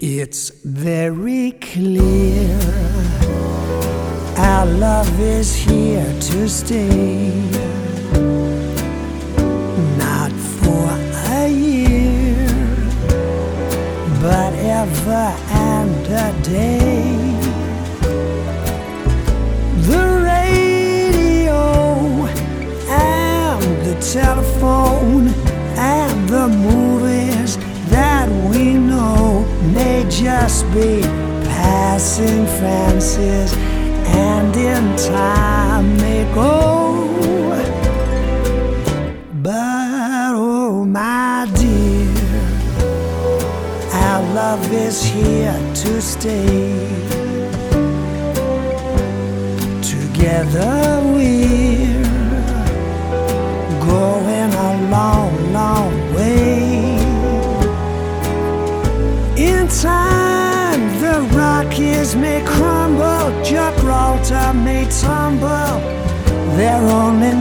It's very clear our love is here to stay. Not for a year, but ever and a day. Just be passing fancies and in time may go. But oh, my dear, our love is here to stay. Together we're May crumble, Gibraltar may tumble. They're only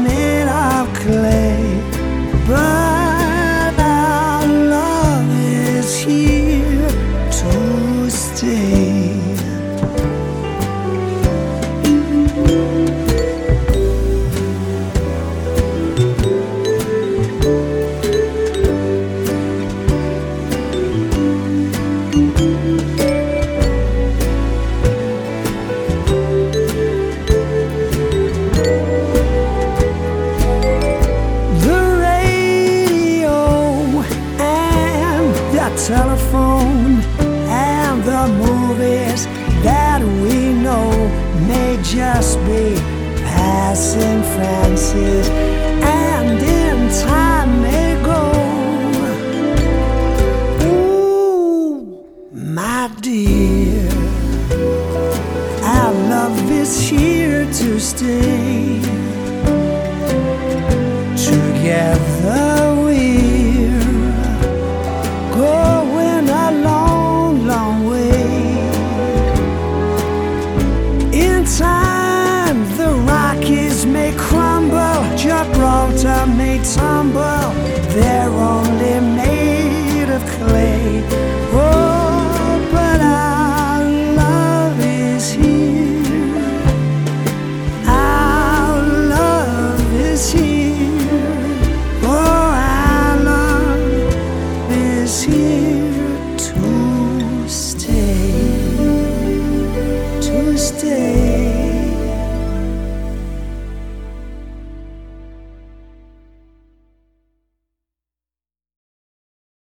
telephone and the movies that we know may just be passing fancies and in time may go. Ooh, my dear, our love is here to stay. may tumble, they're only made of clay. Oh, but our love is here. Our love is here. Oh, our love is here to stay. To stay.